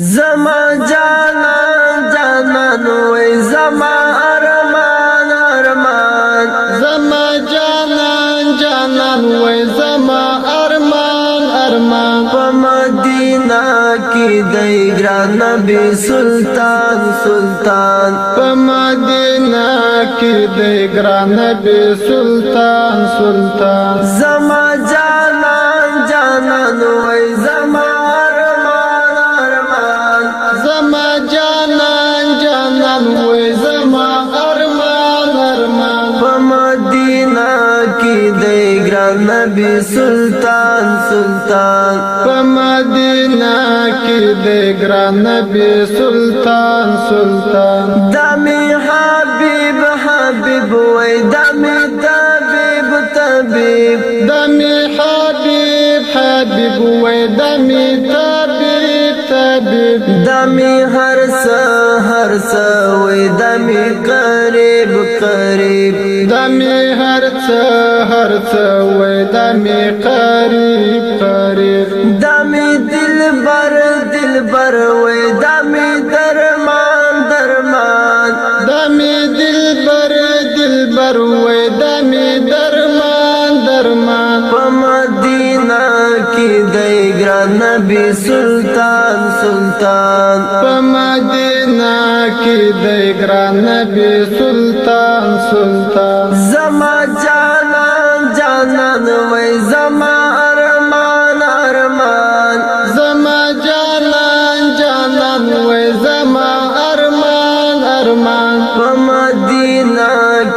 زما جانا جانا نو زما ارمان ارمان زما جانا جانا نو زما ارمان ارمان په مدینه کې دی ګران نبی سلطان سلطان په مدینه کې دی ګران نبی سلطان سلطان زما نبی سلطان سلطان په مدینه کې دې نبی سلطان سلطان دامی حبیب حبیب وی دامی طبيب طبيب دامی حبیب حبیب وی دامی طبيب طبيب دامی حرسا حرسا وی دامی قریب قریب دامی هرڅ هرڅ وای دا می قریب قریب دا می دلبر دلبر وای دا می درمان درمان دا می دلبر دلبر وای دا می درمان درمان په مدینه کې دی ګران نبی سلطان سلطان په مدینه کې دی ګران نبی سلطان سلطان پمدینہ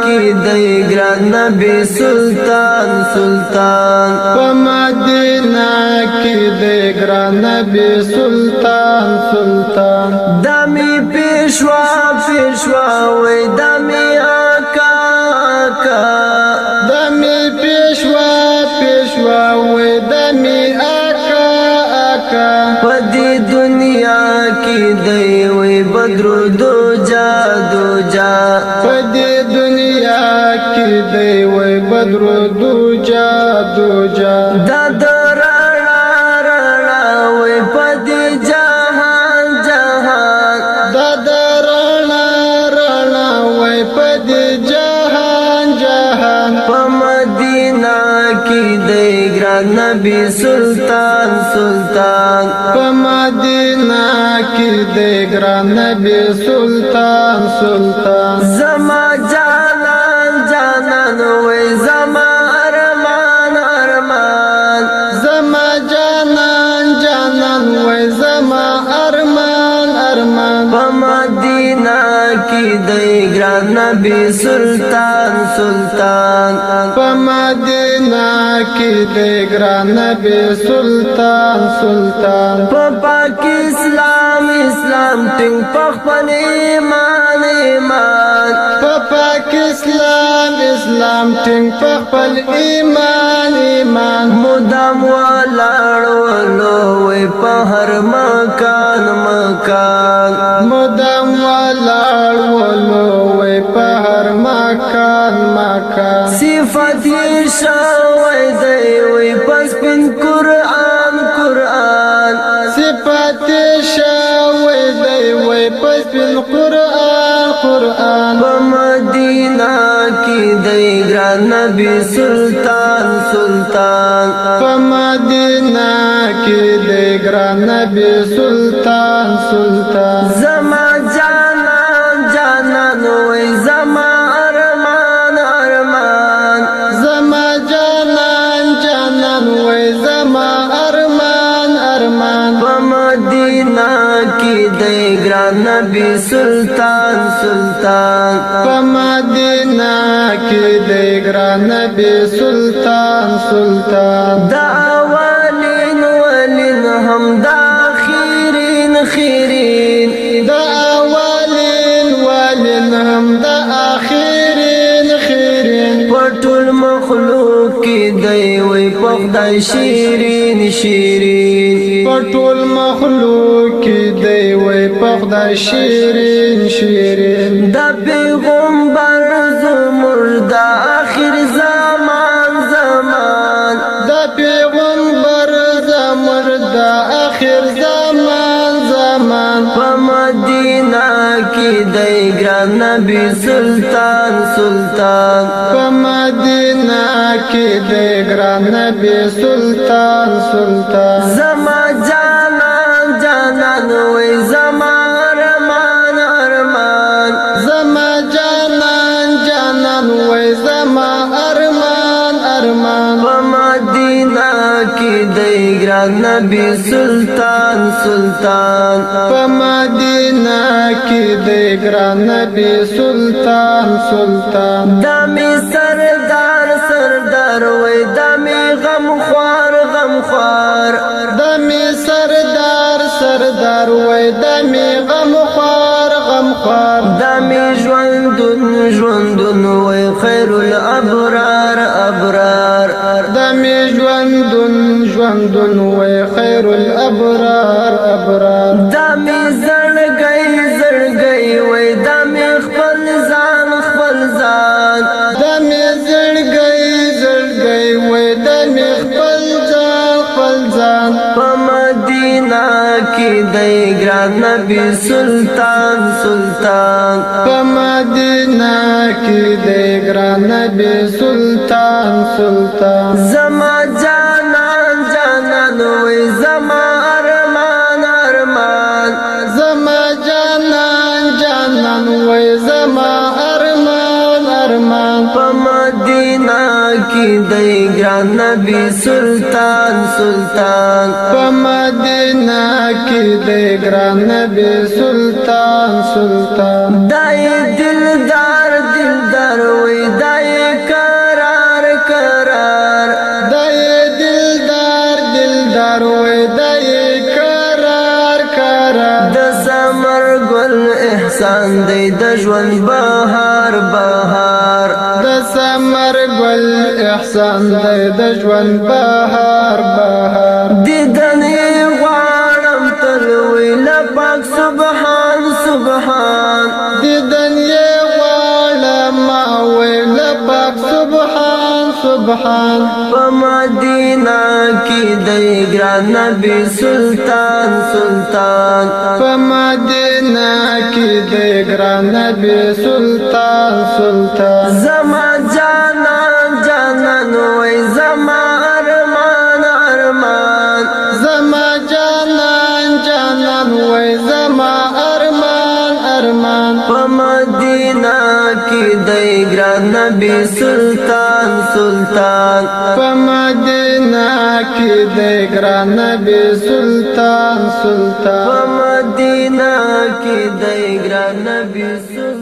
کی دی گران نبی سلطان سلطان پمدینہ کی دی گران نبی سلطان سلطان دمی پیشوا پیشوا وی دمی آقا آقا دمی پیشوا پیشوا وی دمی آقا آقا پدی دنیا کی دی وی بدر دو درو دوجا دوجا دا درانا رانا وې پدې جهان جهان دا درانا رانا وې پدې جهان جهان په مدینه کې د ګران نبی سلطان سلطان په مدینه کې د ګران نبی سلطان سلطان زما مدینہ کی دی گران نبی سلطان سلطان پا مدینہ کی دی گران نبی سلطان سلطان پا پاک اسلام اسلام ٹنگ پخ پنی مان اسلام اسلام ټینګ په خپل ایمان ایمان مدام ولاړو نو وې په هر مکان مکان مدام ولاړو نو وې په هر مکان مکان صفات شاوې دی وې پس پن قران قران صفات شاوې دی وې پس پن قران قران نبی سلطان سلطان په مدینه کې دی ګران نبی سلطان سلطان زما جانان جانان وای زما ارمان ارمان زما جانان جانان وای زما ارمان ارمان په مدینه کې دی ګران نبی سلطان سلطان په مدینه کې د ګران نبی سلطان سلطان دا اولین ولین هم دا خیرین خیرین دا اولین ولین هم دا اخیرین خیرین پټول مخلوق کې دی وي په خدای شیرین شیرین پټول مخلوق په خدای شیرین شیرین د پیغمبر زمر د اخر زمان زمان د پیغمبر زمر د اخر زمان زمان په مدینه کې د ګران نبی سلطان سلطان په مدینه کې د ګران نبی سلطان سلطان زمان دی گران نبی سلطان سلطان پا مدینہ کی دی گران نبی سلطان سلطان دامی سردار سردار وی دامی غم خوار غم خوار دامی سردار سردار وی دامی غم خوار غم خوار دامی ژوندون ژوندون وی خیر الابرار ابرار حمد و خیر الابرار ابرار دا می زړګي زړګي وې دا می خپل ځان خپل ځان دا می زړګي زړګي وې دا می خپل ځان خپل ځان په مدینه کې دی ګران نبی سلطان سلطان په مدینه کې دی ګران نبی سلطان سلطان زما کی دی گران نبی سلطان سلطان پا مدینہ کی دی گران نبی سلطان سلطان دائی دلدار دلدار وی دائی قرار قرار دائی دلدار دلدار وی دائی قرار قرار د سمر گل احسان دی د ژوند سمر ګل احسان د ژوند بهار بهار دیدنه بحال په مدینه کې د ګران نبی سلطان سلطان په مدینه کې د ګران نبی سلطان سلطان زما نبی سلطان سلطان په مدینه کې د ګران نبی سلطان سلطان په مدینه کې د ګران نبی سلطان